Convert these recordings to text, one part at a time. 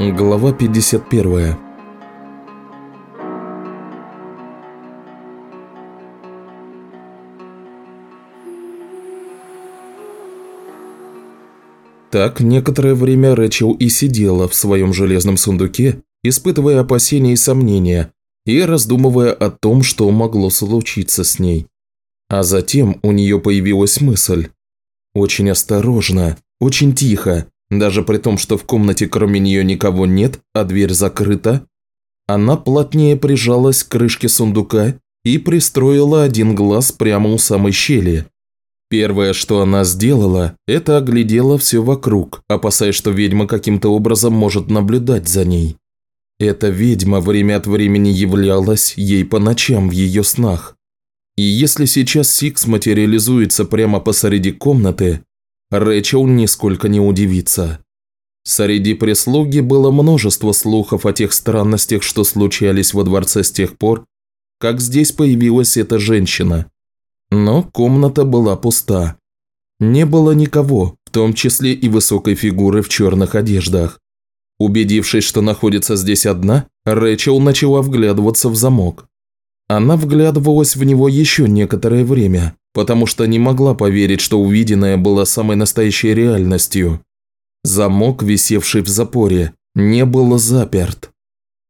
Глава 51 Так некоторое время Рэчел и сидела в своем железном сундуке, испытывая опасения и сомнения, и раздумывая о том, что могло случиться с ней. А затем у нее появилась мысль. Очень осторожно, очень тихо, даже при том, что в комнате кроме нее никого нет, а дверь закрыта, она плотнее прижалась к крышке сундука и пристроила один глаз прямо у самой щели. Первое, что она сделала, это оглядела все вокруг, опасаясь, что ведьма каким-то образом может наблюдать за ней. Эта ведьма время от времени являлась ей по ночам в ее снах. И если сейчас Сикс материализуется прямо посреди комнаты, Рэчел нисколько не удивится. Среди прислуги было множество слухов о тех странностях, что случались во дворце с тех пор, как здесь появилась эта женщина. Но комната была пуста. Не было никого, в том числе и высокой фигуры в черных одеждах. Убедившись, что находится здесь одна, Рэчел начала вглядываться в замок. Она вглядывалась в него еще некоторое время, потому что не могла поверить, что увиденное было самой настоящей реальностью. Замок, висевший в запоре, не был заперт.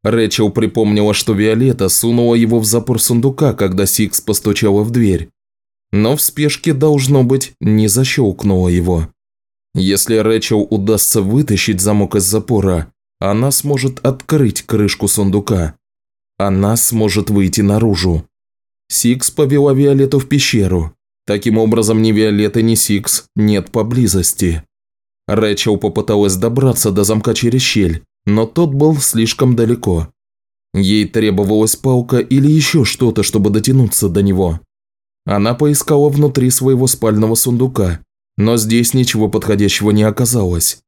Рэчел припомнила, что Виолетта сунула его в запор сундука, когда Сикс постучала в дверь. Но в спешке, должно быть, не защелкнула его. Если Рэчел удастся вытащить замок из запора, она сможет открыть крышку сундука. Она сможет выйти наружу. Сикс повела Виолетту в пещеру. Таким образом, ни Виолетты, ни Сикс нет поблизости. Рэчел попыталась добраться до замка через щель, но тот был слишком далеко. Ей требовалась палка или еще что-то, чтобы дотянуться до него. Она поискала внутри своего спального сундука, но здесь ничего подходящего не оказалось.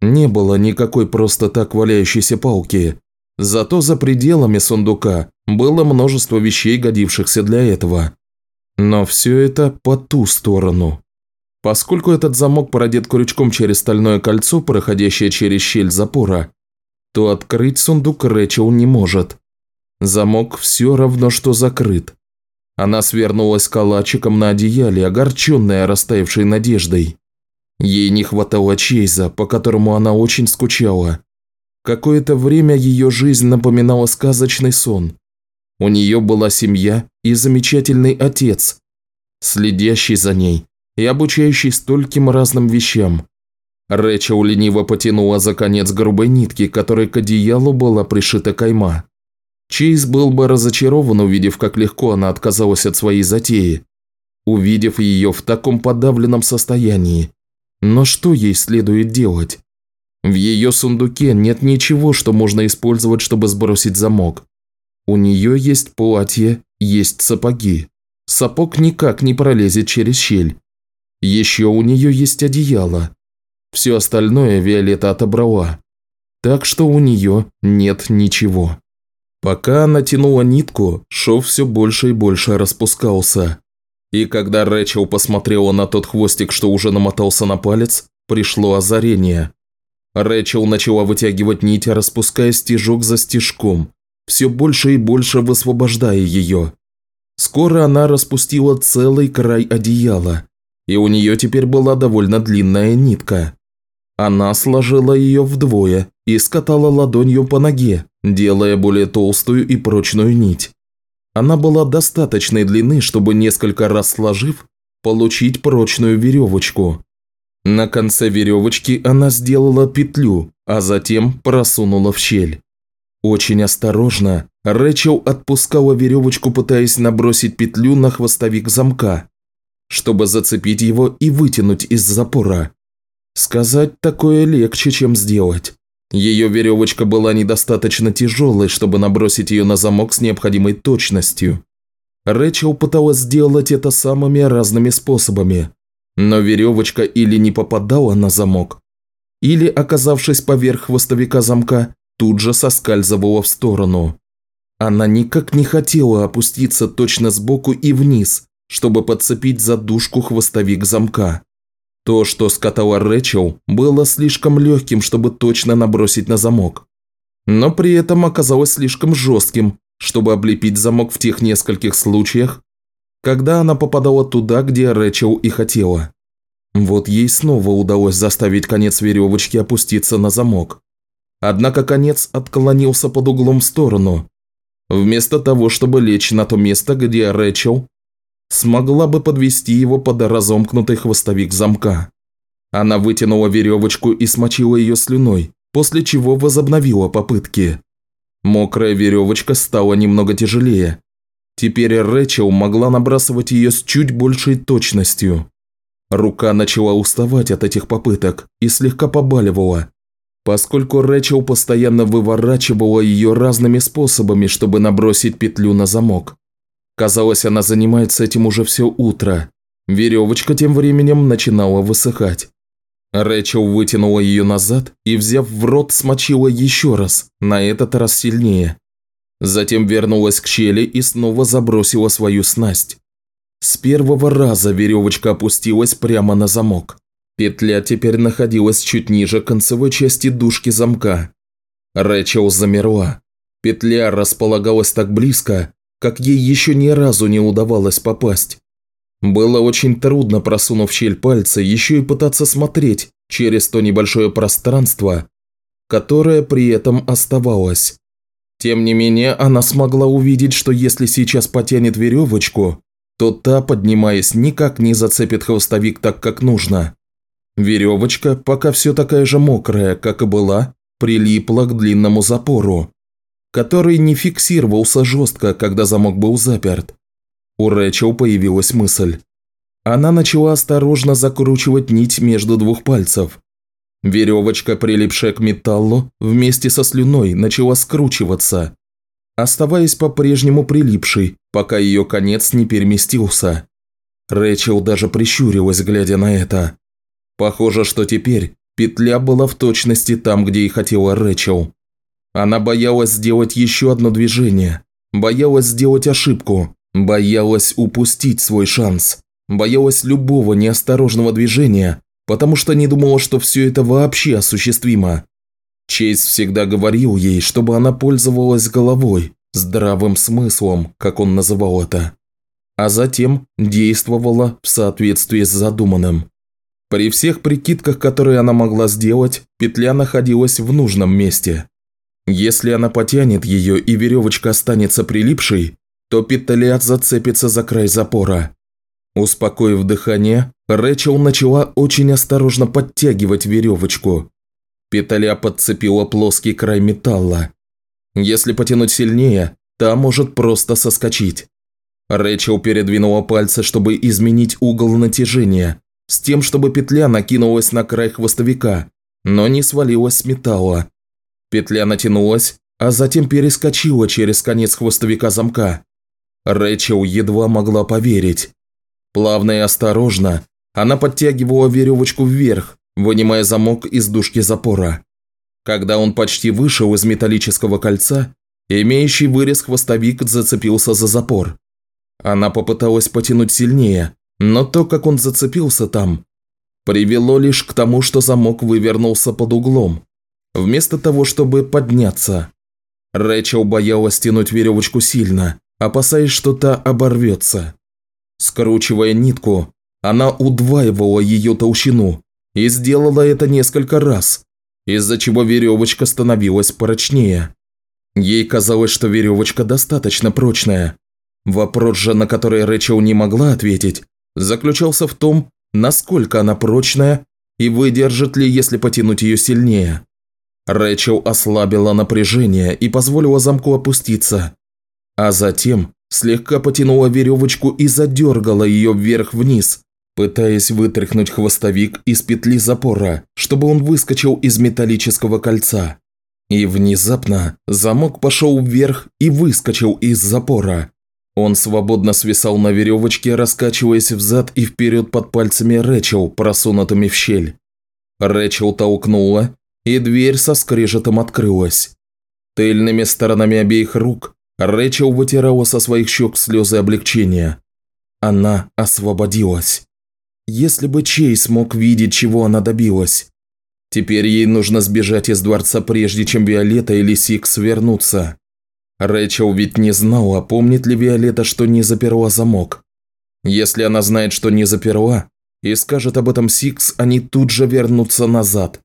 Не было никакой просто так валяющейся палки. Зато за пределами сундука было множество вещей, годившихся для этого. Но все это по ту сторону. Поскольку этот замок продет крючком через стальное кольцо, проходящее через щель запора, то открыть сундук Рэчел не может. Замок все равно, что закрыт. Она свернулась калачиком на одеяле, огорченная растаявшей надеждой. Ей не хватало Чейза, по которому она очень скучала. Какое-то время ее жизнь напоминала сказочный сон. У нее была семья и замечательный отец, следящий за ней и обучающий стольким разным вещам. Рэчел лениво потянула за конец грубой нитки, которой к одеялу была пришита кайма. Чейз был бы разочарован, увидев, как легко она отказалась от своей затеи, увидев ее в таком подавленном состоянии. Но что ей следует делать? В ее сундуке нет ничего, что можно использовать, чтобы сбросить замок. У нее есть платье, есть сапоги. Сапог никак не пролезет через щель. Еще у нее есть одеяло. Все остальное Виолетта отобрала. Так что у нее нет ничего. Пока она тянула нитку, шов все больше и больше распускался. И когда Рэчел посмотрела на тот хвостик, что уже намотался на палец, пришло озарение. Рэчел начала вытягивать нить, распуская стежок за стежком, все больше и больше высвобождая ее. Скоро она распустила целый край одеяла, и у нее теперь была довольно длинная нитка. Она сложила ее вдвое и скатала ладонью по ноге, делая более толстую и прочную нить. Она была достаточной длины, чтобы несколько раз сложив, получить прочную веревочку. На конце веревочки она сделала петлю, а затем просунула в щель. Очень осторожно Рэчел отпускала веревочку, пытаясь набросить петлю на хвостовик замка, чтобы зацепить его и вытянуть из запора. Сказать такое легче, чем сделать. Ее веревочка была недостаточно тяжелой, чтобы набросить ее на замок с необходимой точностью. Рэчел пыталась сделать это самыми разными способами, но веревочка или не попадала на замок, или, оказавшись поверх хвостовика замка, тут же соскальзывала в сторону. Она никак не хотела опуститься точно сбоку и вниз, чтобы подцепить задушку хвостовик замка. То, что скатала Рэчел, было слишком легким, чтобы точно набросить на замок. Но при этом оказалось слишком жестким, чтобы облепить замок в тех нескольких случаях, когда она попадала туда, где Рэчел и хотела. Вот ей снова удалось заставить конец веревочки опуститься на замок. Однако конец отклонился под углом в сторону, вместо того, чтобы лечь на то место, где Рэчел смогла бы подвести его под разомкнутый хвостовик замка. Она вытянула веревочку и смочила ее слюной, после чего возобновила попытки. Мокрая веревочка стала немного тяжелее. Теперь Рэчел могла набрасывать ее с чуть большей точностью. Рука начала уставать от этих попыток и слегка побаливала, поскольку Рэчел постоянно выворачивала ее разными способами, чтобы набросить петлю на замок. Казалось, она занимается этим уже все утро. Веревочка тем временем начинала высыхать. Рэчел вытянула ее назад и, взяв в рот, смочила еще раз, на этот раз сильнее. Затем вернулась к щели и снова забросила свою снасть. С первого раза веревочка опустилась прямо на замок. Петля теперь находилась чуть ниже концевой части дужки замка. Рэчел замерла. Петля располагалась так близко, как ей еще ни разу не удавалось попасть. Было очень трудно, просунув щель пальца, еще и пытаться смотреть через то небольшое пространство, которое при этом оставалось. Тем не менее, она смогла увидеть, что если сейчас потянет веревочку, то та, поднимаясь, никак не зацепит хвостовик так, как нужно. Веревочка, пока все такая же мокрая, как и была, прилипла к длинному запору, который не фиксировался жестко, когда замок был заперт. У Рэчел появилась мысль. Она начала осторожно закручивать нить между двух пальцев. Веревочка, прилипшая к металлу, вместе со слюной начала скручиваться, оставаясь по-прежнему прилипшей, пока ее конец не переместился. Рэчел даже прищурилась, глядя на это. Похоже, что теперь петля была в точности там, где и хотела Рэчел. Она боялась сделать еще одно движение, боялась сделать ошибку, боялась упустить свой шанс, боялась любого неосторожного движения, потому что не думала, что все это вообще осуществимо. Чейз всегда говорил ей, чтобы она пользовалась головой, здравым смыслом, как он называл это, а затем действовала в соответствии с задуманным. При всех прикидках, которые она могла сделать, петля находилась в нужном месте. Если она потянет ее и веревочка останется прилипшей, то петля зацепится за край запора. Успокоив дыхание, Рэчел начала очень осторожно подтягивать веревочку. Петля подцепила плоский край металла. Если потянуть сильнее, та может просто соскочить. Рэчел передвинула пальцы, чтобы изменить угол натяжения, с тем, чтобы петля накинулась на край хвостовика, но не свалилась с металла. Петля натянулась, а затем перескочила через конец хвостовика замка. Рэчел едва могла поверить. Плавно и осторожно она подтягивала веревочку вверх, вынимая замок из дужки запора. Когда он почти вышел из металлического кольца, имеющий вырез хвостовик зацепился за запор. Она попыталась потянуть сильнее, но то, как он зацепился там, привело лишь к тому, что замок вывернулся под углом, вместо того, чтобы подняться. Рэчел боялась тянуть веревочку сильно, опасаясь, что та оборвется. Скручивая нитку, она удваивала ее толщину и сделала это несколько раз, из-за чего веревочка становилась прочнее. Ей казалось, что веревочка достаточно прочная. Вопрос же, на который Рэчел не могла ответить, заключался в том, насколько она прочная и выдержит ли, если потянуть ее сильнее. Рэчел ослабила напряжение и позволила замку опуститься, а затем слегка потянула веревочку и задергала ее вверх-вниз, пытаясь вытряхнуть хвостовик из петли запора, чтобы он выскочил из металлического кольца. И внезапно замок пошел вверх и выскочил из запора. Он свободно свисал на веревочке, раскачиваясь взад и вперед под пальцами Рэчел, просунутыми в щель. Рэчел толкнула, и дверь со скрежетом открылась. Тыльными сторонами обеих рук Рэчел вытирала со своих щек слезы облегчения. Она освободилась. Если бы Чейз мог видеть, чего она добилась. Теперь ей нужно сбежать из дворца, прежде чем Виолетта или Сикс вернутся. Рэчел ведь не знала, помнит ли Виолетта, что не заперла замок. Если она знает, что не заперла, и скажет об этом Сикс, они тут же вернутся назад.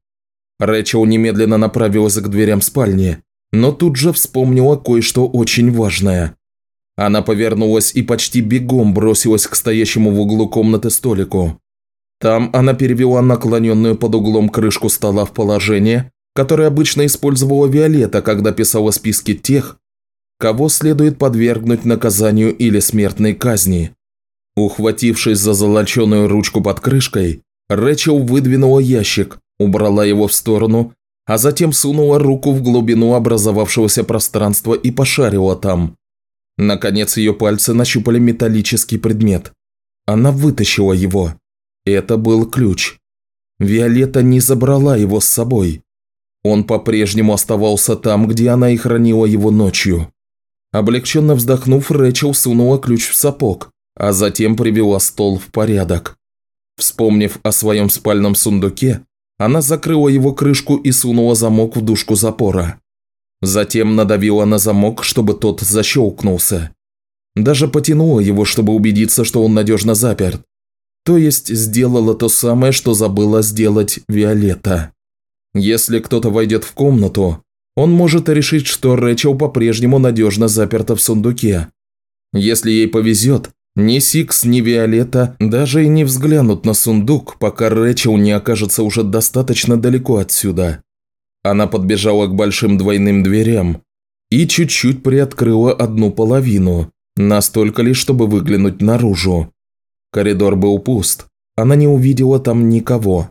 Рэчел немедленно направилась к дверям спальни, но тут же вспомнила кое-что очень важное. Она повернулась и почти бегом бросилась к стоящему в углу комнаты столику. Там она перевела наклоненную под углом крышку стола в положение, которое обычно использовала Виолетта, когда писала списки тех, кого следует подвергнуть наказанию или смертной казни. Ухватившись за золоченую ручку под крышкой, Рэчел выдвинула ящик, убрала его в сторону, а затем сунула руку в глубину образовавшегося пространства и пошарила там. Наконец ее пальцы нащупали металлический предмет. Она вытащила его. Это был ключ. Виолетта не забрала его с собой. Он по-прежнему оставался там, где она и хранила его ночью. Облегченно вздохнув, Рэчел сунула ключ в сапог, а затем привела стол в порядок. Вспомнив о своем спальном сундуке, она закрыла его крышку и сунула замок в дужку запора. Затем надавила на замок, чтобы тот защелкнулся. Даже потянула его, чтобы убедиться, что он надежно заперт. То есть сделала то самое, что забыла сделать Виолетта. Если кто-то войдет в комнату, он может решить, что Рэчел по-прежнему надежно заперта в сундуке. Если ей повезет, ни Сикс, ни Виолетта даже и не взглянут на сундук, пока Рэчел не окажется уже достаточно далеко отсюда. Она подбежала к большим двойным дверям и чуть-чуть приоткрыла одну половину, настолько лишь, чтобы выглянуть наружу. Коридор был пуст, она не увидела там никого.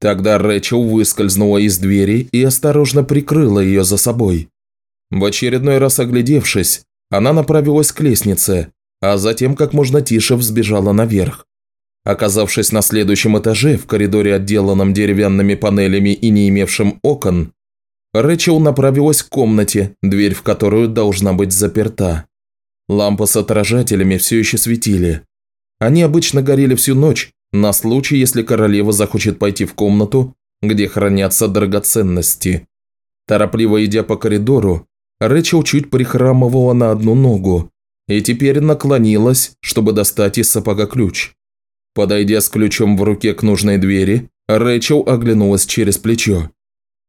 Тогда Рэчел выскользнула из двери и осторожно прикрыла ее за собой. В очередной раз оглядевшись, она направилась к лестнице, а затем как можно тише взбежала наверх. Оказавшись на следующем этаже, в коридоре, отделанном деревянными панелями и не имевшем окон, Рэчел направилась к комнате, дверь в которую должна быть заперта. Лампы с отражателями все еще светили. Они обычно горели всю ночь, на случай, если королева захочет пойти в комнату, где хранятся драгоценности. Торопливо идя по коридору, Рэчел чуть прихрамывала на одну ногу, и теперь наклонилась, чтобы достать из сапога ключ. Подойдя с ключом в руке к нужной двери, Рэчел оглянулась через плечо.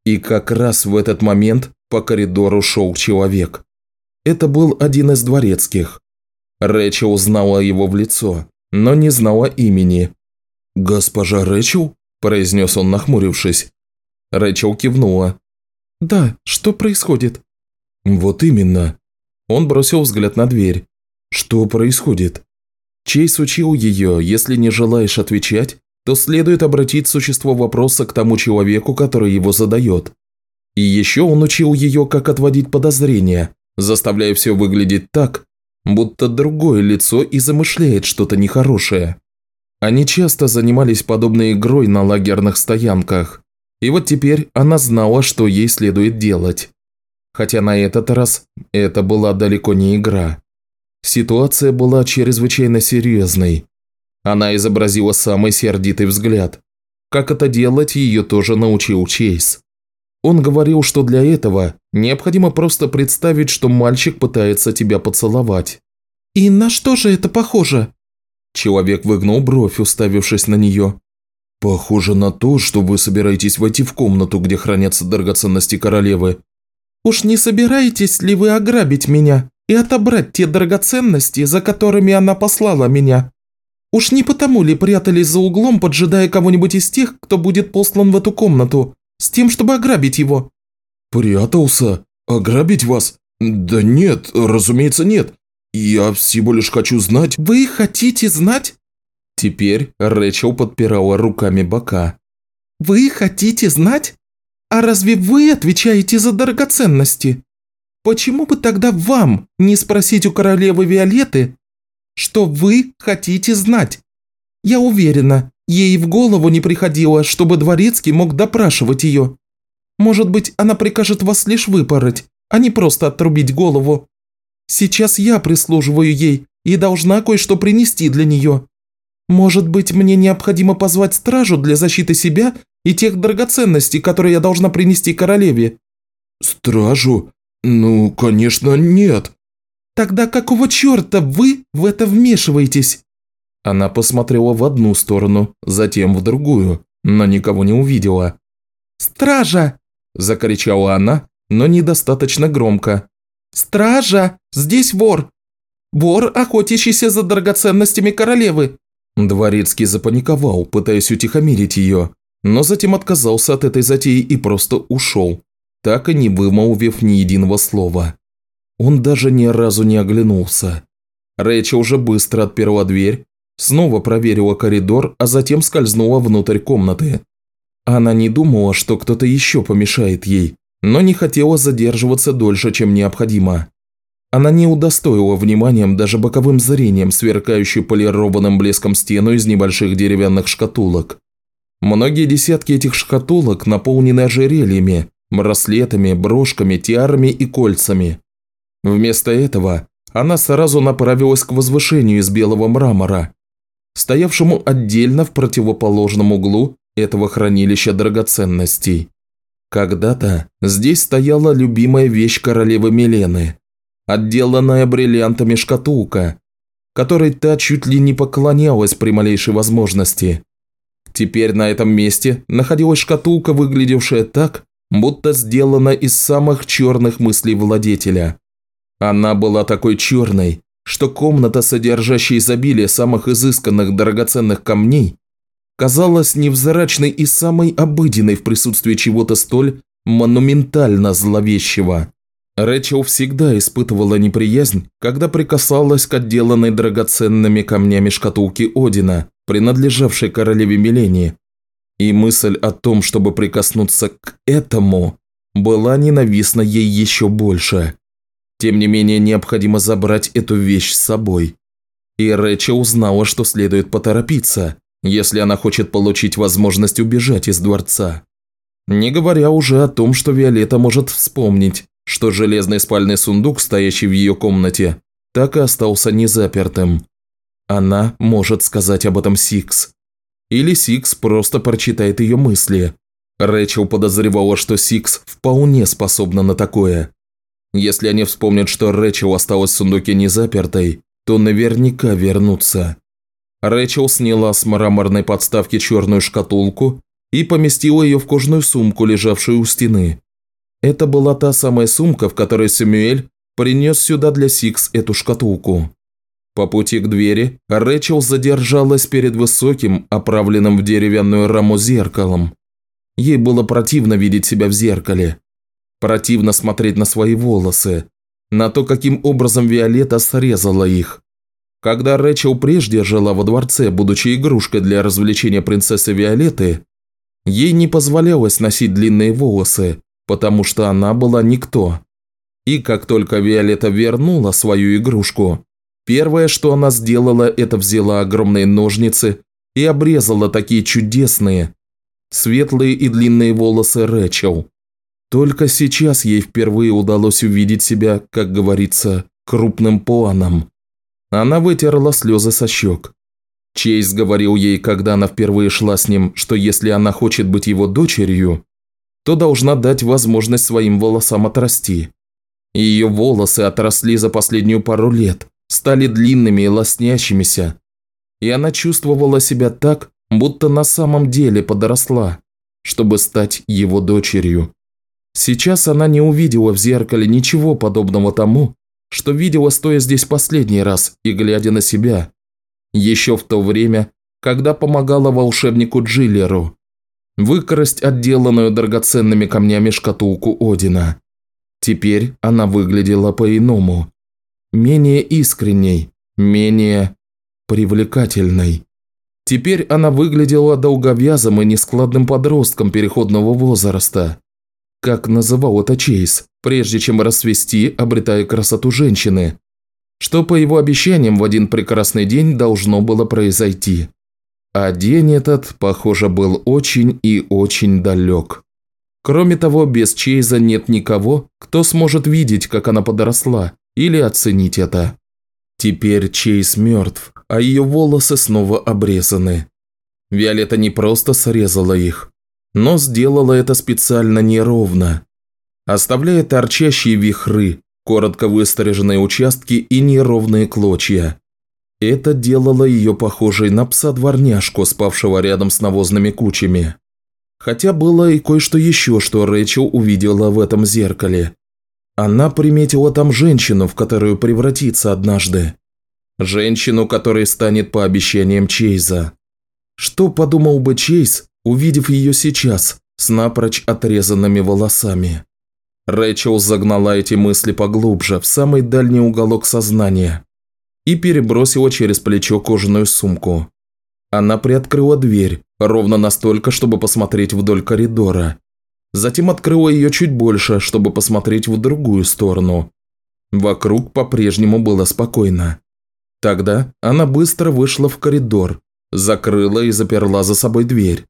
И как раз в этот момент по коридору шел человек. Это был один из дворецких. Рэчел знала его в лицо, но не знала имени. «Госпожа Рэчел?» – произнес он, нахмурившись. Рэчел кивнула. «Да, что происходит?» «Вот именно». Он бросил взгляд на дверь. Что происходит? Чейз учил ее, если не желаешь отвечать, то следует обратить существо вопроса к тому человеку, который его задает. И еще он учил ее, как отводить подозрения, заставляя все выглядеть так, будто другое лицо и замышляет что-то нехорошее. Они часто занимались подобной игрой на лагерных стоянках, и вот теперь она знала, что ей следует делать. Хотя на этот раз это была далеко не игра. Ситуация была чрезвычайно серьезной. Она изобразила самый сердитый взгляд. Как это делать, ее тоже научил Чейз. Он говорил, что для этого необходимо просто представить, что мальчик пытается тебя поцеловать. «И на что же это похоже?» Человек выгнул бровь, уставившись на нее. «Похоже на то, что вы собираетесь войти в комнату, где хранятся драгоценности королевы». «Уж не собираетесь ли вы ограбить меня?» и отобрать те драгоценности, за которыми она послала меня. Уж не потому ли прятались за углом, поджидая кого-нибудь из тех, кто будет послан в эту комнату, с тем, чтобы ограбить его?» «Прятался? Ограбить вас? Да нет, разумеется, нет. Я всего лишь хочу знать...» «Вы хотите знать?» Теперь Рэчел подпирала руками бока. «Вы хотите знать? А разве вы отвечаете за драгоценности?» Почему бы тогда вам не спросить у королевы Виолетты, что вы хотите знать? Я уверена, ей в голову не приходило, чтобы дворецкий мог допрашивать ее. Может быть, она прикажет вас лишь выпороть, а не просто отрубить голову. Сейчас я прислуживаю ей и должна кое-что принести для нее. Может быть, мне необходимо позвать стражу для защиты себя и тех драгоценностей, которые я должна принести королеве?» «Стражу? Ну, конечно, нет». «Тогда какого черта вы в это вмешиваетесь?» Она посмотрела в одну сторону, затем в другую, но никого не увидела. «Стража!» – закричала она, но недостаточно громко. «Стража! Здесь вор! Вор, охотящийся за драгоценностями королевы!» Дворецкий запаниковал, пытаясь утихомирить ее, но затем отказался от этой затеи и просто ушел, так и не вымолвив ни единого слова. Он даже ни разу не оглянулся. Рэйчел уже быстро отперла дверь, снова проверила коридор, а затем скользнула внутрь комнаты. Она не думала, что кто-то еще помешает ей, но не хотела задерживаться дольше, чем необходимо. Она не удостоила вниманием даже боковым зрением сверкающую полированным блеском стену из небольших деревянных шкатулок. Многие десятки этих шкатулок наполнены ожерельями, браслетами, брошками, тиарами и кольцами. Вместо этого она сразу направилась к возвышению из белого мрамора, стоявшему отдельно в противоположном углу этого хранилища драгоценностей. Когда-то здесь стояла любимая вещь королевы Милены, отделанная бриллиантами шкатулка, которой та чуть ли не поклонялась при малейшей возможности. Теперь на этом месте находилась шкатулка, выглядевшая так, будто сделана из самых черных мыслей владетеля. Она была такой черной, что комната, содержащая изобилие самых изысканных драгоценных камней, казалась невзрачной и самой обыденной в присутствии чего-то столь монументально зловещего. Рэчел всегда испытывала неприязнь, когда прикасалась к отделанной драгоценными камнями шкатулке Одина, принадлежавшей королеве Милении. И мысль о том, чтобы прикоснуться к этому, была ненавистна ей еще больше. Тем не менее, необходимо забрать эту вещь с собой. И Рэчел узнала, что следует поторопиться, если она хочет получить возможность убежать из дворца. Не говоря уже о том, что Виолетта может вспомнить, что железный спальный сундук, стоящий в ее комнате, так и остался незапертым. Она может сказать об этом Сикс. Или Сикс просто прочитает ее мысли. Рэчел подозревала, что Сикс вполне способна на такое. Если они вспомнят, что Рэчел осталась в сундуке незапертой, то наверняка вернутся. Рэчел сняла с мраморной подставки черную шкатулку и поместила ее в кожаную сумку, лежавшую у стены. Это была та самая сумка, в которой Сэмюэль принес сюда для Сикс эту шкатулку. По пути к двери Рэчел задержалась перед высоким, оправленным в деревянную раму зеркалом. Ей было противно видеть себя в зеркале. Противно смотреть на свои волосы, на то, каким образом Виолетта срезала их. Когда Рэчел прежде жила во дворце, будучи игрушкой для развлечения принцессы Виолетты, ей не позволялось носить длинные волосы, потому что она была никто. И как только Виолетта вернула свою игрушку, первое, что она сделала, это взяла огромные ножницы и обрезала такие чудесные, светлые и длинные волосы Рэчел. Только сейчас ей впервые удалось увидеть себя, как говорится, крупным планом. Она вытерла слезы со щек. Чейз говорил ей, когда она впервые шла с ним, что если она хочет быть его дочерью, то должна дать возможность своим волосам отрасти. Ее волосы отросли за последнюю пару лет, стали длинными и лоснящимися, и она чувствовала себя так, будто на самом деле подросла, чтобы стать его дочерью. Сейчас она не увидела в зеркале ничего подобного тому, что видела, стоя здесь последний раз и глядя на себя. Еще в то время, когда помогала волшебнику Джиллеру, выкрасть отделанную драгоценными камнями шкатулку Одина. Теперь она выглядела по-иному. Менее искренней, менее привлекательной. Теперь она выглядела долговязым и нескладным подростком переходного возраста. Как называл это Чейз, прежде чем расцвести, обретая красоту женщины. Что по его обещаниям в один прекрасный день должно было произойти. А день этот, похоже, был очень и очень далек. Кроме того, без Чейза нет никого, кто сможет видеть, как она подросла, или оценить это. Теперь Чейз мертв. а ее волосы снова обрезаны. Виолетта не просто срезала их, но сделала это специально неровно, оставляя торчащие вихры, коротко выстриженные участки и неровные клочья. Это делало ее похожей на пса-дворняжку, спавшего рядом с навозными кучами. Хотя было и кое-что еще, что Рэйчел увидела в этом зеркале. Она приметила там женщину, в которую превратится однажды. Женщину, которая станет по обещаниям Чейза. Что подумал бы Чейз, увидев ее сейчас, с напрочь отрезанными волосами? Рэйчел загнала эти мысли поглубже, в самый дальний уголок сознания и перебросила через плечо кожаную сумку. Она приоткрыла дверь, ровно настолько, чтобы посмотреть вдоль коридора. Затем открыла ее чуть больше, чтобы посмотреть в другую сторону. Вокруг по-прежнему было спокойно. Тогда она быстро вышла в коридор, закрыла и заперла за собой дверь.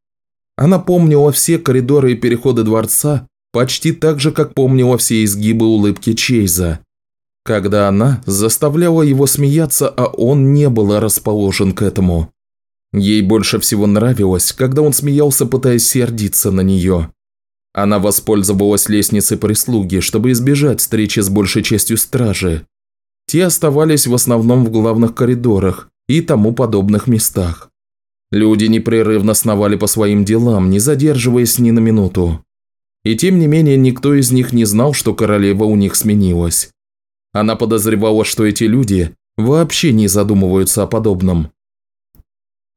Она помнила все коридоры и переходы дворца почти так же, как помнила все изгибы улыбки Чейза. Когда она заставляла его смеяться, а он не был расположен к этому. Ей больше всего нравилось, когда он смеялся, пытаясь сердиться на нее. Она воспользовалась лестницей прислуги, чтобы избежать встречи с большей частью стражи. Те оставались в основном в главных коридорах и тому подобных местах. Люди непрерывно сновали по своим делам, не задерживаясь ни на минуту. И тем не менее никто из них не знал, что королева у них сменилась. Она подозревала, что эти люди вообще не задумываются о подобном.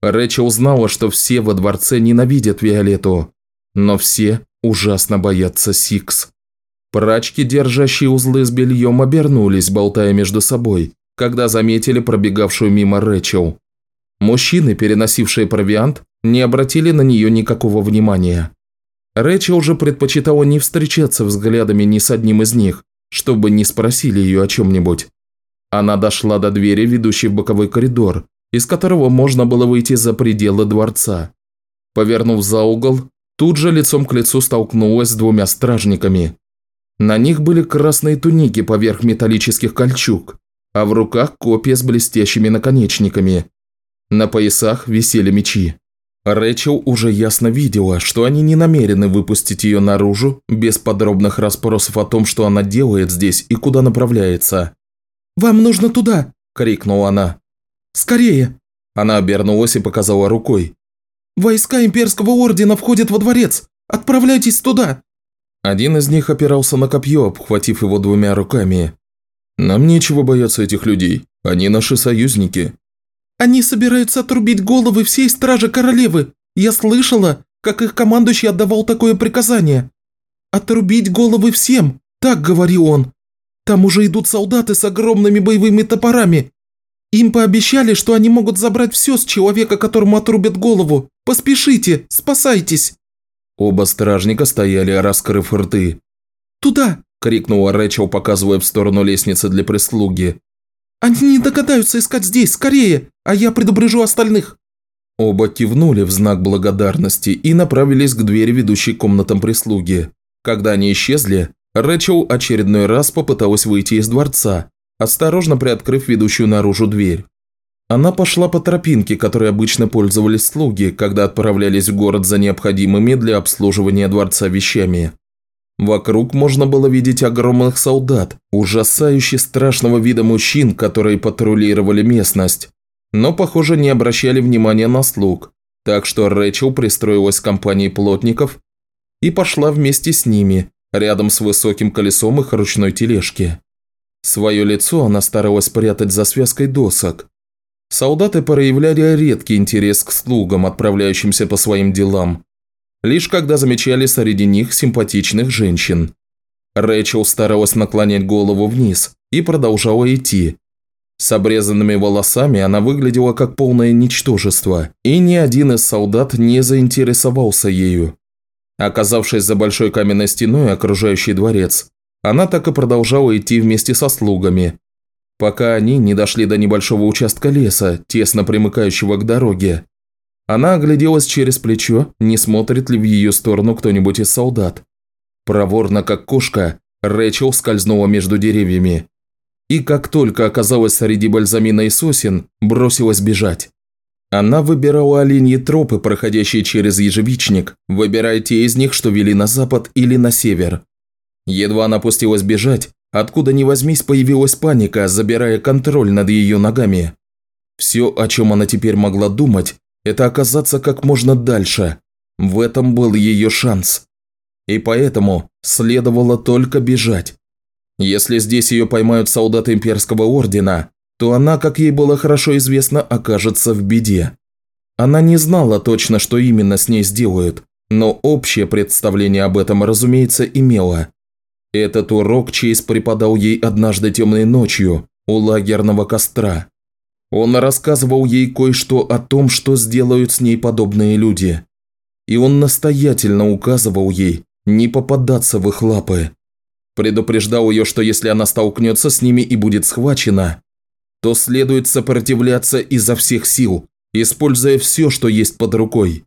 Рэчел знала, что все во дворце ненавидят Виолетту, но все ужасно боятся Сикс. Прачки, держащие узлы с бельем, обернулись, болтая между собой, когда заметили пробегавшую мимо Рэчел. Мужчины, переносившие провиант, не обратили на нее никакого внимания. Рэчел уже предпочитала не встречаться взглядами ни с одним из них, чтобы не спросили ее о чем-нибудь. Она дошла до двери, ведущей в боковой коридор, из которого можно было выйти за пределы дворца. Повернув за угол, тут же лицом к лицу столкнулась с двумя стражниками. На них были красные туники поверх металлических кольчуг, а в руках копья с блестящими наконечниками. На поясах висели мечи. Рэчел уже ясно видела, что они не намерены выпустить ее наружу без подробных расспросов о том, что она делает здесь и куда направляется. «Вам нужно туда!» – крикнула она. «Скорее!» Она обернулась и показала рукой. «Войска имперского ордена входят во дворец! Отправляйтесь туда!» Один из них опирался на копье, обхватив его двумя руками. «Нам нечего бояться этих людей. Они наши союзники». «Они собираются отрубить головы всей стражи королевы. Я слышала, как их командующий отдавал такое приказание. Отрубить головы всем, так говорил он. Там уже идут солдаты с огромными боевыми топорами. Им пообещали, что они могут забрать все с человека, которому отрубят голову. Поспешите, спасайтесь!» Оба стражника стояли, раскрыв рты. «Туда!» – крикнула Рэчел, показывая в сторону лестницы для прислуги. «Они не догадаются искать здесь, скорее, а я предупрежу остальных!» Оба кивнули в знак благодарности и направились к двери, ведущей комнатам прислуги. Когда они исчезли, Рэчел очередной раз попыталась выйти из дворца, осторожно приоткрыв ведущую наружу дверь. Она пошла по тропинке, которой обычно пользовались слуги, когда отправлялись в город за необходимыми для обслуживания дворца вещами. Вокруг можно было видеть огромных солдат, ужасающе страшного вида мужчин, которые патрулировали местность, но, похоже, не обращали внимания на слуг, так что Рэчел пристроилась к компании плотников и пошла вместе с ними, рядом с высоким колесом их ручной тележки. Свое лицо она старалась прятать за связкой досок. Солдаты проявляли редкий интерес к слугам, отправляющимся по своим делам, лишь когда замечали среди них симпатичных женщин. Рэчел старалась наклонять голову вниз и продолжала идти. С обрезанными волосами она выглядела как полное ничтожество, и ни один из солдат не заинтересовался ею. Оказавшись за большой каменной стеной, окружающей дворец, она так и продолжала идти вместе со слугами, пока они не дошли до небольшого участка леса, тесно примыкающего к дороге. Она огляделась через плечо, не смотрит ли в ее сторону кто-нибудь из солдат. Проворно, как кошка, Рэчел скользнула между деревьями. И как только оказалась среди бальзамина и сосен, бросилась бежать. Она выбирала оленьи тропы, проходящие через ежевичник, выбирая те из них, что вели на запад или на север. Едва она пустилась бежать, откуда ни возьмись появилась паника, забирая контроль над ее ногами. Все, о чем она теперь могла думать, это оказаться как можно дальше. В этом был ее шанс. И поэтому следовало только бежать. Если здесь ее поймают солдаты имперского ордена, то она, как ей было хорошо известно, окажется в беде. Она не знала точно, что именно с ней сделают, но общее представление об этом, разумеется, имела. Этот урок Чейз преподал ей однажды темной ночью у лагерного костра. Он рассказывал ей кое-что о том, что сделают с ней подобные люди. И он настоятельно указывал ей не попадаться в их лапы. Предупреждал ее, что если она столкнется с ними и будет схвачена, то следует сопротивляться изо всех сил, используя все, что есть под рукой.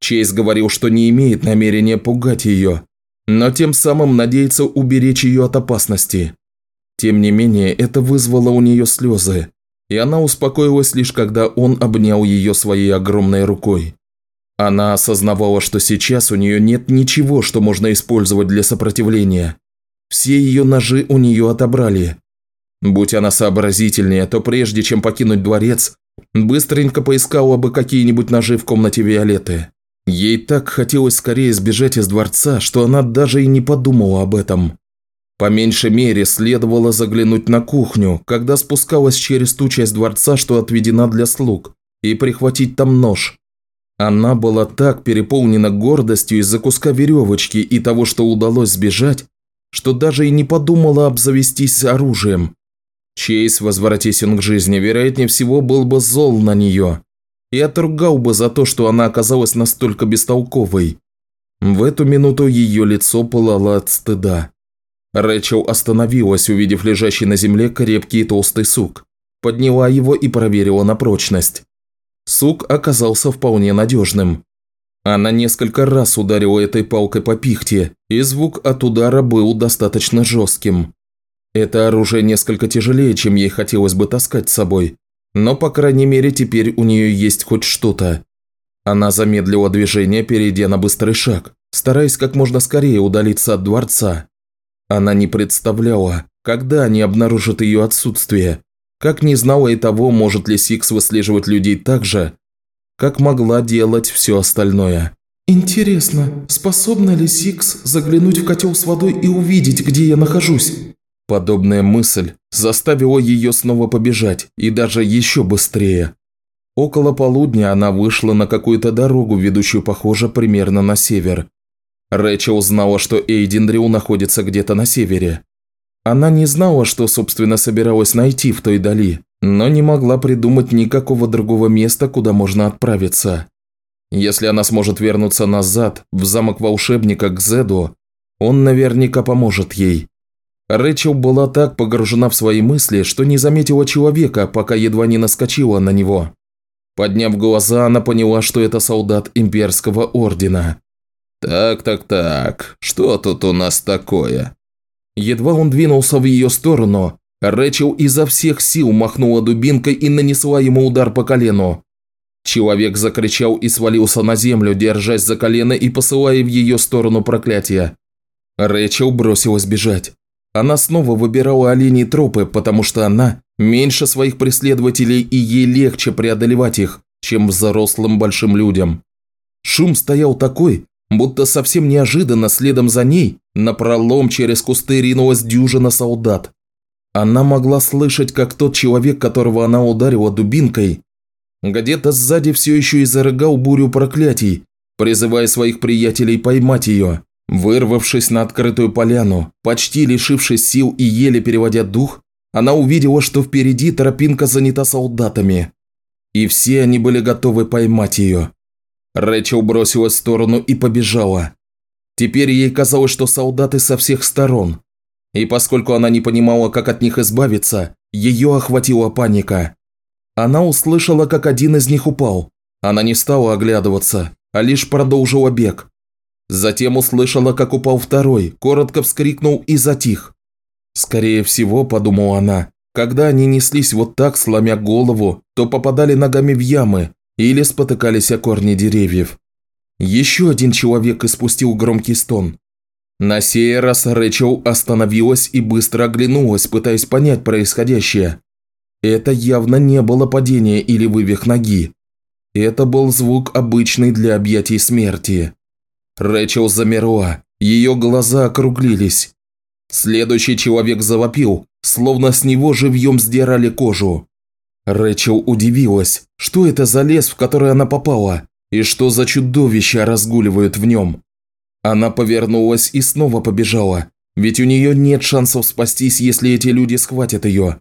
Чейз говорил, что не имеет намерения пугать ее, но тем самым надеется уберечь ее от опасности. Тем не менее, это вызвало у нее слезы, и она успокоилась лишь когда он обнял ее своей огромной рукой. Она осознавала, что сейчас у нее нет ничего, что можно использовать для сопротивления. Все ее ножи у нее отобрали, Будь она сообразительнее, то прежде чем покинуть дворец, быстренько поискала бы какие-нибудь ножи в комнате Виолетты. Ей так хотелось скорее сбежать из дворца, что она даже и не подумала об этом. По меньшей мере следовало заглянуть на кухню, когда спускалась через ту часть дворца, что отведена для слуг, и прихватить там нож. Она была так переполнена гордостью из-за куска веревочки и того, что удалось сбежать, что даже и не подумала обзавестись оружием, Чейз, возвратись он к жизни, вероятнее всего был бы зол на нее и отругал бы за то, что она оказалась настолько бестолковой. В эту минуту ее лицо пылало от стыда. Рэчел остановилась, увидев лежащий на земле крепкий и толстый сук. Подняла его и проверила на прочность. Сук оказался вполне надежным. Она несколько раз ударила этой палкой по пихте, и звук от удара был достаточно жестким. Это оружие несколько тяжелее, чем ей хотелось бы таскать с собой, но, по крайней мере, теперь у нее есть хоть что-то. Она замедлила движение, перейдя на быстрый шаг, стараясь как можно скорее удалиться от дворца. Она не представляла, когда они обнаружат ее отсутствие, как не знала и того, может ли Сикс выслеживать людей так же, как могла делать все остальное. «Интересно, способна ли Сикс заглянуть в котел с водой и увидеть, где я нахожусь?» Подобная мысль заставила ее снова побежать, и даже еще быстрее. Около полудня она вышла на какую-то дорогу, ведущую, похоже, примерно на север. Рэчел знала, что Эйдендрил находится где-то на севере. Она не знала, что, собственно, собиралась найти в той дали, но не могла придумать никакого другого места, куда можно отправиться. Если она сможет вернуться назад, в замок волшебника к Зеду, он наверняка поможет ей. Рэчел была так погружена в свои мысли, что не заметила человека, пока едва не наскочила на него. Подняв глаза, она поняла, что это солдат имперского ордена. «Так-так-так, что тут у нас такое?» Едва он двинулся в ее сторону, Рэчел изо всех сил махнула дубинкой и нанесла ему удар по колену. Человек закричал и свалился на землю, держась за колено и посылая в ее сторону проклятия. Рэчел бросилась бежать. Она снова выбирала оленей тропы, потому что она меньше своих преследователей и ей легче преодолевать их, чем взрослым большим людям. Шум стоял такой, будто совсем неожиданно следом за ней на пролом через кусты ринулась дюжина солдат. Она могла слышать, как тот человек, которого она ударила дубинкой, где-то сзади все еще и зарыгал бурю проклятий, призывая своих приятелей поймать ее. Вырвавшись на открытую поляну, почти лишившись сил и еле переводя дух, она увидела, что впереди тропинка занята солдатами. И все они были готовы поймать ее. Рэчел бросилась в сторону и побежала. Теперь ей казалось, что солдаты со всех сторон. И поскольку она не понимала, как от них избавиться, ее охватила паника. Она услышала, как один из них упал. Она не стала оглядываться, а лишь продолжила бег. Затем услышала, как упал второй, коротко вскрикнул и затих. Скорее всего, подумала она, Когда они неслись вот так, сломя голову, то попадали ногами в ямы или спотыкались о корни деревьев. Еще один человек испустил громкий стон. На сей раз Рэчел остановилась и быстро оглянулась, пытаясь понять происходящее. Это явно не было падение или вывих ноги. Это был звук обычный для объятий смерти. Рэчел замерла, ее глаза округлились. Следующий человек завопил, словно с него живьем сдирали кожу. Рэчел удивилась, что это за лес, в который она попала, и что за чудовища разгуливают в нем. Она повернулась и снова побежала, ведь у нее нет шансов спастись, если эти люди схватят ее.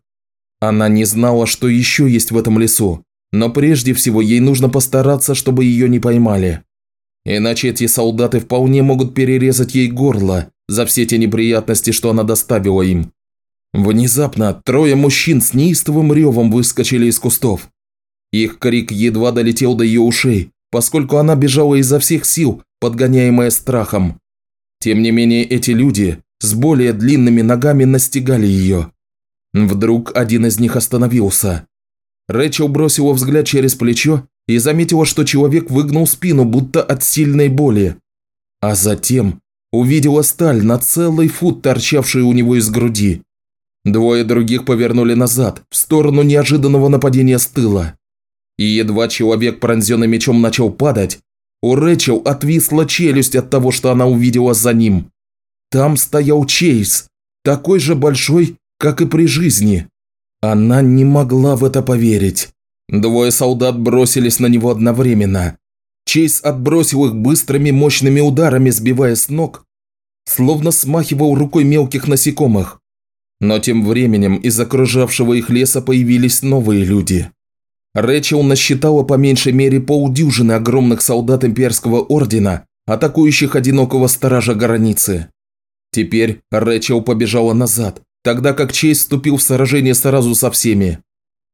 Она не знала, что еще есть в этом лесу, но прежде всего ей нужно постараться, чтобы ее не поймали. Иначе эти солдаты вполне могут перерезать ей горло за все те неприятности, что она доставила им. Внезапно трое мужчин с неистовым ревом выскочили из кустов. Их крик едва долетел до ее ушей, поскольку она бежала изо всех сил, подгоняемая страхом. Тем не менее, эти люди с более длинными ногами настигали ее. Вдруг один из них остановился. Рэчел бросила взгляд через плечо и заметила, что человек выгнул спину, будто от сильной боли. А затем увидела сталь на целый фут, торчавшую у него из груди. Двое других повернули назад, в сторону неожиданного нападения с тыла. И едва человек, пронзенный мечом, начал падать, у Рэчел отвисла челюсть от того, что она увидела за ним. Там стоял Чейз, такой же большой, как и при жизни. Она не могла в это поверить. Двое солдат бросились на него одновременно. Чейз отбросил их быстрыми мощными ударами, сбивая с ног, словно смахивал рукой мелких насекомых. Но тем временем из окружавшего их леса появились новые люди. Рэчел насчитала по меньшей мере полдюжины огромных солдат имперского ордена, атакующих одинокого сторожа границы. Теперь Рэчел побежала назад, тогда как Чейз вступил в сражение сразу со всеми.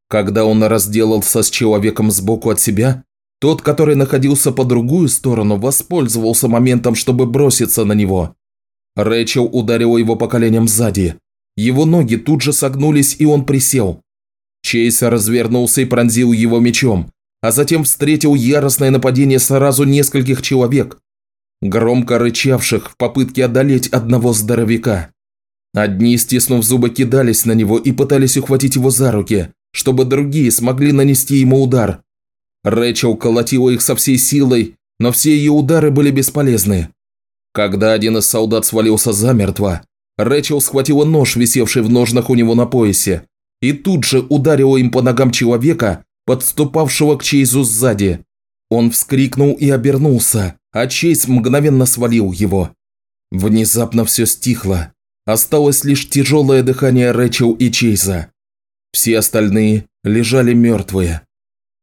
Когда он разделался с человеком сбоку от себя, тот, который находился по другую сторону, воспользовался моментом, чтобы броситься на него. Рэчел ударила его по коленям сзади, его ноги тут же согнулись, и он присел. Чейз развернулся и пронзил его мечом, а затем встретил яростное нападение сразу нескольких человек, громко рычавших в попытке одолеть одного здоровяка. Одни, стиснув зубы, кидались на него и пытались ухватить его за руки, чтобы другие смогли нанести ему удар. Рэчел колотила их со всей силой, но все ее удары были бесполезны. Когда один из солдат свалился замертво, Рэчел схватила нож, висевший в ножнах у него на поясе, и тут же ударила им по ногам человека, подступавшего к Чейзу сзади. Он вскрикнул и обернулся, а Чейз мгновенно свалил его. Внезапно все стихло. Осталось лишь тяжелое дыхание Рэчел и Чейза. Все остальные лежали мертвые.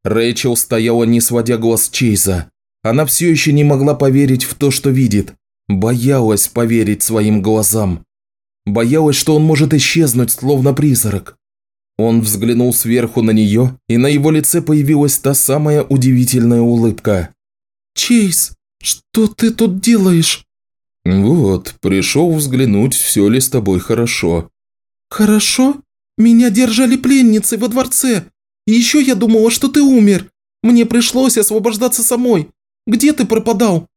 Рэйчел стояла, не сводя глаз Чейза. Она все еще не могла поверить в то, что видит. Боялась поверить своим глазам. Боялась, что он может исчезнуть, словно призрак. Он взглянул сверху на нее, и на его лице появилась та самая удивительная улыбка. «Чейз, что ты тут делаешь?» «Вот, пришел взглянуть, все ли с тобой хорошо». «Хорошо? Меня держали пленницы во дворце. Еще я думала, что ты умер. Мне пришлось освобождаться самой. Где ты пропадал?»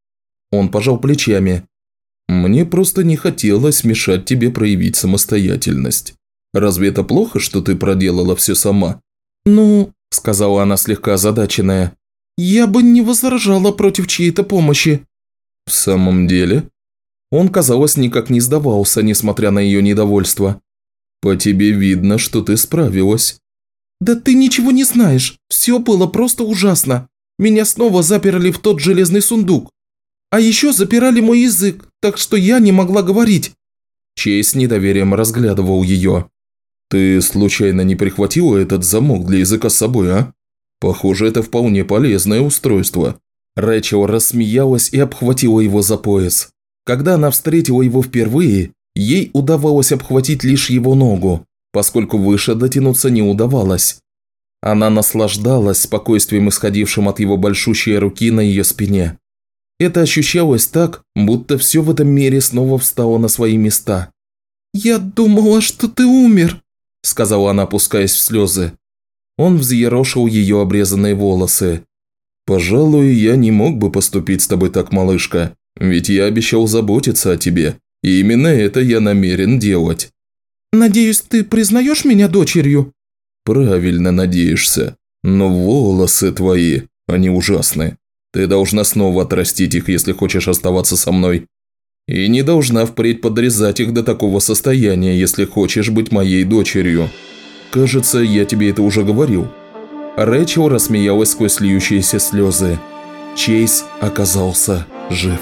Он пожал плечами. Мне просто не хотелось мешать тебе проявить самостоятельность. Разве это плохо, что ты проделала все сама?» «Ну», – сказала она слегка озадаченная, – «я бы не возражала против чьей-то помощи». «В самом деле?» Он, казалось, никак не сдавался, несмотря на ее недовольство. «По тебе видно, что ты справилась». «Да ты ничего не знаешь. Все было просто ужасно. Меня снова заперли в тот железный сундук. А еще запирали мой язык, так что я не могла говорить». Чей с недоверием разглядывал ее. «Ты случайно не прихватила этот замок для языка с собой, а? Похоже, это вполне полезное устройство». Рэчел рассмеялась и обхватила его за пояс. Когда она встретила его впервые, ей удавалось обхватить лишь его ногу, поскольку выше дотянуться не удавалось. Она наслаждалась спокойствием, исходившим от его большущей руки на ее спине. Это ощущалось так, будто все в этом мире снова встало на свои места. «Я думала, что ты умер». – сказала она, опускаясь в слезы. Он взъерошил ее обрезанные волосы. «Пожалуй, я не мог бы поступить с тобой так, малышка, ведь я обещал заботиться о тебе, и именно это я намерен делать». «Надеюсь, ты признаешь меня дочерью?» «Правильно надеешься, но волосы твои, они ужасны. Ты должна снова отрастить их, если хочешь оставаться со мной. И не должна впредь подрезать их до такого состояния, если хочешь быть моей дочерью. Кажется, я тебе это уже говорил». Рэчел рассмеялась сквозь льющиеся слезы. Чейз оказался жив.